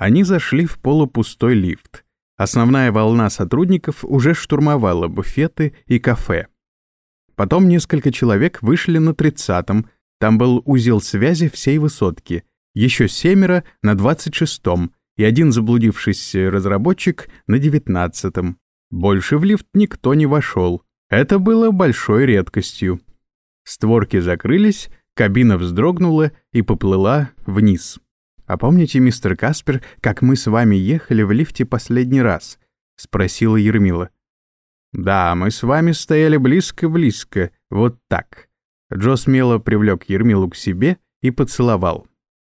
Они зашли в полупустой лифт. Основная волна сотрудников уже штурмовала буфеты и кафе. Потом несколько человек вышли на тридцатом, там был узел связи всей высотки, еще семеро на двадцать шестом и один заблудившийся разработчик на девятнадцатом. Больше в лифт никто не вошел. Это было большой редкостью. Створки закрылись, кабина вздрогнула и поплыла вниз. «А помните, мистер Каспер, как мы с вами ехали в лифте последний раз?» — спросила Ермила. «Да, мы с вами стояли близко-близко, вот так». Джо смело привлек Ермилу к себе и поцеловал.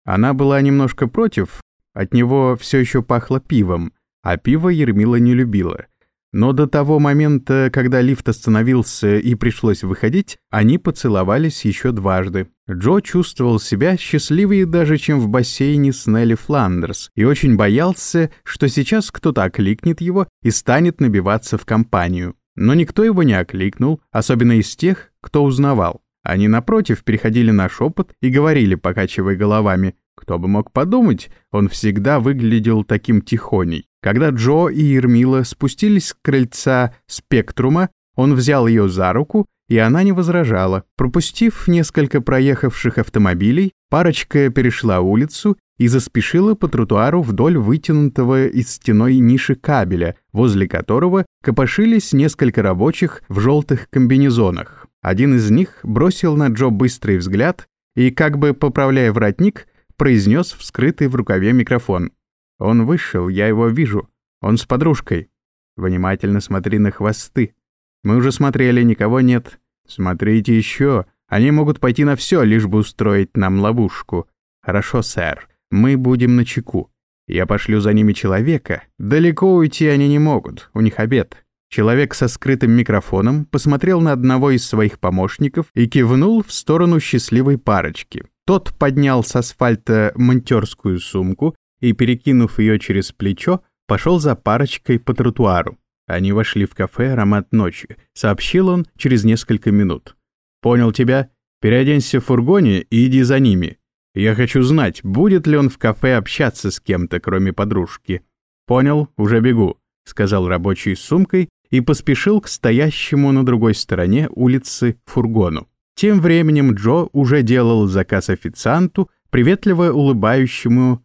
Она была немножко против, от него все еще пахло пивом, а пиво Ермила не любила — но до того момента, когда лифт остановился и пришлось выходить, они поцеловались еще дважды. Джо чувствовал себя счастливее даже, чем в бассейне с Нелли Фландерс, и очень боялся, что сейчас кто-то окликнет его и станет набиваться в компанию. Но никто его не окликнул, особенно из тех, кто узнавал. Они, напротив, переходили на шепот и говорили, покачивая головами, кто бы мог подумать, он всегда выглядел таким тихоней. Когда Джо и Ермила спустились с крыльца спектрума, он взял ее за руку, и она не возражала. Пропустив несколько проехавших автомобилей, парочка перешла улицу и заспешила по тротуару вдоль вытянутого из стеной ниши кабеля, возле которого копошились несколько рабочих в желтых комбинезонах. Один из них бросил на Джо быстрый взгляд и, как бы поправляя воротник, произнес вскрытый в рукаве микрофон. Он вышел, я его вижу. Он с подружкой. Внимательно смотри на хвосты. Мы уже смотрели, никого нет. Смотрите еще. Они могут пойти на все, лишь бы устроить нам ловушку. Хорошо, сэр. Мы будем на чеку. Я пошлю за ними человека. Далеко уйти они не могут, у них обед. Человек со скрытым микрофоном посмотрел на одного из своих помощников и кивнул в сторону счастливой парочки. Тот поднял с асфальта монтерскую сумку и, перекинув ее через плечо, пошел за парочкой по тротуару. Они вошли в кафе «Аромат ночи», — сообщил он через несколько минут. «Понял тебя? Переоденься в фургоне и иди за ними. Я хочу знать, будет ли он в кафе общаться с кем-то, кроме подружки». «Понял, уже бегу», — сказал рабочий с сумкой и поспешил к стоящему на другой стороне улицы фургону. Тем временем Джо уже делал заказ официанту, приветливо улыбающему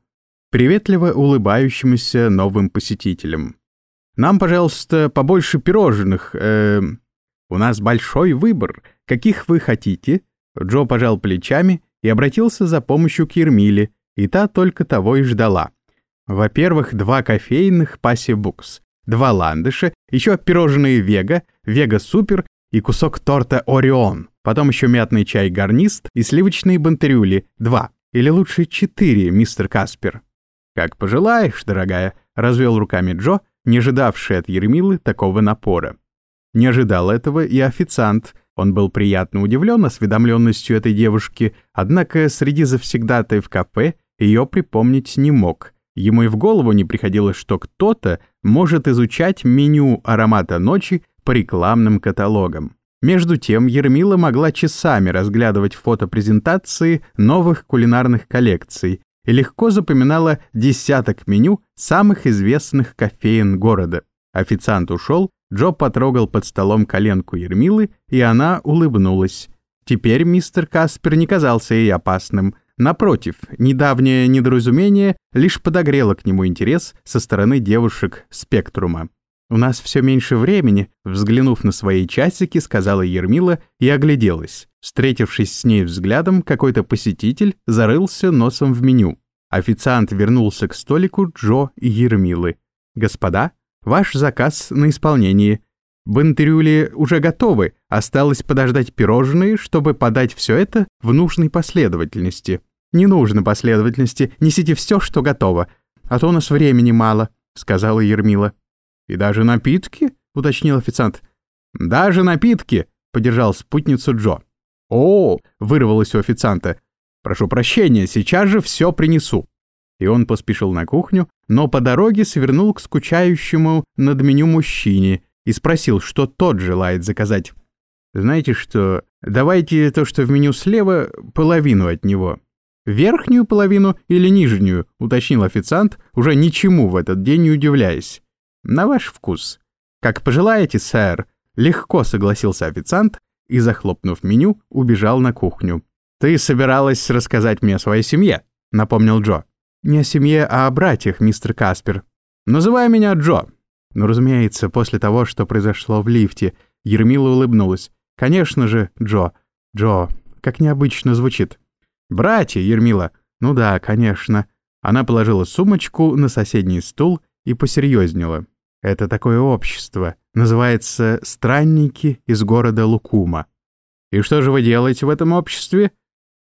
приветливо улыбающимся новым посетителям. «Нам, пожалуйста, побольше пирожных. Э, у нас большой выбор. Каких вы хотите?» Джо пожал плечами и обратился за помощью к Ермиле, и та только того и ждала. Во-первых, два кофейных Пасси Букс, два ландыша, еще пирожные Вега, Вега Супер и кусок торта Орион, потом еще мятный чай Гарнист и сливочные бантерюли, два, или лучше четыре, мистер Каспер. «Как пожелаешь, дорогая», — развел руками Джо, не ожидавший от Ермилы такого напора. Не ожидал этого и официант. Он был приятно удивлен осведомленностью этой девушки, однако среди завсегдатай в кафе ее припомнить не мог. Ему и в голову не приходило, что кто-то может изучать меню аромата ночи по рекламным каталогам. Между тем, Ермила могла часами разглядывать фотопрезентации новых кулинарных коллекций, и легко запоминала десяток меню самых известных кофеин города. Официант ушел, Джо потрогал под столом коленку Ермилы, и она улыбнулась. Теперь мистер Каспер не казался ей опасным. Напротив, недавнее недоразумение лишь подогрело к нему интерес со стороны девушек спектрума. «У нас все меньше времени», — взглянув на свои часики, сказала Ермила и огляделась. Встретившись с ней взглядом, какой-то посетитель зарылся носом в меню. Официант вернулся к столику Джо и Ермилы. «Господа, ваш заказ на исполнение. Бентерюли уже готовы, осталось подождать пирожные, чтобы подать все это в нужной последовательности. Не нужно последовательности, несите все, что готово, а то у нас времени мало», — сказала Ермила. «И даже напитки?» — уточнил официант. «Даже напитки!» — поддержал спутницу Джо. «О!» — вырвалось у официанта. «Прошу прощения, сейчас же все принесу». И он поспешил на кухню, но по дороге свернул к скучающему над меню мужчине и спросил, что тот желает заказать. «Знаете что, давайте то, что в меню слева, половину от него». Верхнюю половину или нижнюю?» — уточнил официант, уже ничему в этот день не удивляясь. «На ваш вкус». «Как пожелаете, сэр», — легко согласился официант и, захлопнув меню, убежал на кухню. «Ты собиралась рассказать мне о своей семье», — напомнил Джо. «Не о семье, а о братьях, мистер Каспер. Называй меня Джо». Ну, разумеется, после того, что произошло в лифте, Ермила улыбнулась. «Конечно же, Джо. Джо. Как необычно звучит». «Братья, Ермила». «Ну да, конечно». Она положила сумочку на соседний стул и посерьезнела. «Это такое общество. Называется «Странники из города Лукума». «И что же вы делаете в этом обществе?»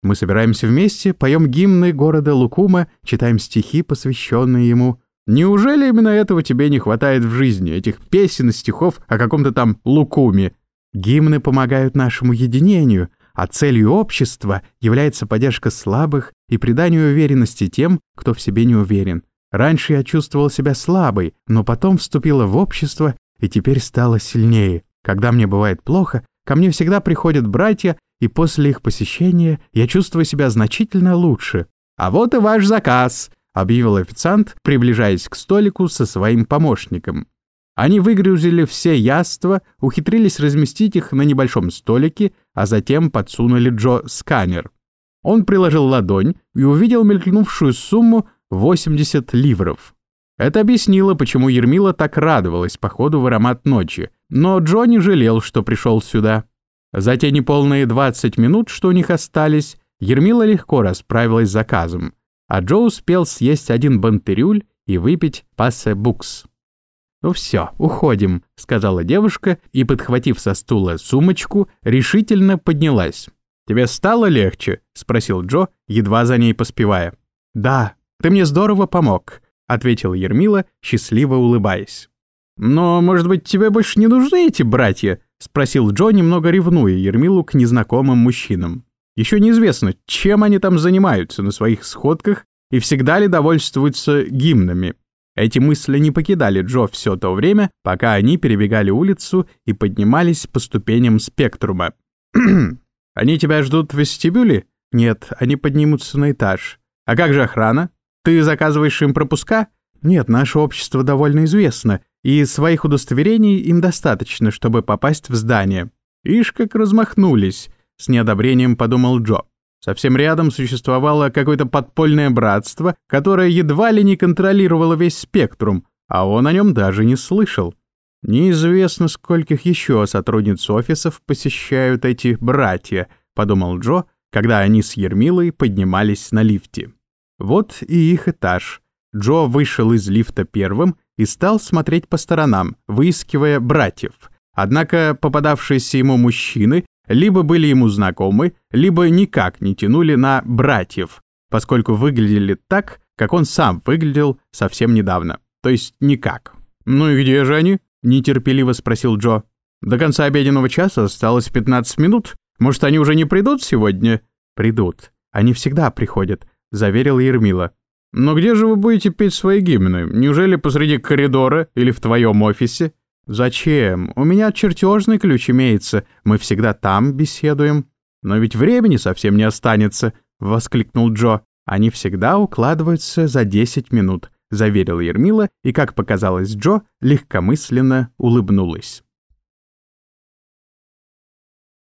«Мы собираемся вместе, поем гимны города Лукума, читаем стихи, посвященные ему». «Неужели именно этого тебе не хватает в жизни, этих песен и стихов о каком-то там Лукуме?» «Гимны помогают нашему единению», а целью общества является поддержка слабых и придание уверенности тем, кто в себе не уверен. Раньше я чувствовал себя слабой, но потом вступила в общество и теперь стала сильнее. Когда мне бывает плохо, ко мне всегда приходят братья, и после их посещения я чувствую себя значительно лучше. «А вот и ваш заказ», — объявил официант, приближаясь к столику со своим помощником. Они выгрузили все яства, ухитрились разместить их на небольшом столике, а затем подсунули Джо сканер. Он приложил ладонь и увидел мелькнувшую сумму 80 ливров. Это объяснило, почему Ермила так радовалась походу в аромат ночи, но Джо не жалел, что пришел сюда. За те неполные 20 минут, что у них остались, Ермила легко расправилась с заказом, а Джо успел съесть один бантерюль и выпить пассе букс. «Ну все, уходим», — сказала девушка и, подхватив со стула сумочку, решительно поднялась. «Тебе стало легче?» — спросил Джо, едва за ней поспевая. «Да, ты мне здорово помог», — ответил Ермила, счастливо улыбаясь. «Но, может быть, тебе больше не нужны эти братья?» — спросил Джо, немного ревнуя Ермилу к незнакомым мужчинам. Еще неизвестно, чем они там занимаются на своих сходках и всегда ли довольствуются гимнами. Эти мысли не покидали Джо все то время, пока они перебегали улицу и поднимались по ступеням спектрума. «Они тебя ждут в вестибюле?» «Нет, они поднимутся на этаж. А как же охрана? Ты заказываешь им пропуска?» «Нет, наше общество довольно известно, и своих удостоверений им достаточно, чтобы попасть в здание». «Ишь, как размахнулись!» — с неодобрением подумал Джо. Совсем рядом существовало какое-то подпольное братство, которое едва ли не контролировало весь спектрум, а он о нем даже не слышал. Неизвестно, скольких еще сотрудниц офисов посещают эти братья, подумал Джо, когда они с Ермилой поднимались на лифте. Вот и их этаж. Джо вышел из лифта первым и стал смотреть по сторонам, выискивая братьев. Однако попадавшиеся ему мужчины либо были ему знакомы, либо никак не тянули на братьев, поскольку выглядели так, как он сам выглядел совсем недавно. То есть никак. «Ну и где же они?» — нетерпеливо спросил Джо. «До конца обеденного часа осталось 15 минут. Может, они уже не придут сегодня?» «Придут. Они всегда приходят», — заверил Ермила. «Но где же вы будете петь свои гимны? Неужели посреди коридора или в твоем офисе?» «Зачем? У меня чертежный ключ имеется. Мы всегда там беседуем». «Но ведь времени совсем не останется», — воскликнул Джо. «Они всегда укладываются за 10 минут», — заверил Ермила и, как показалось Джо, легкомысленно улыбнулась.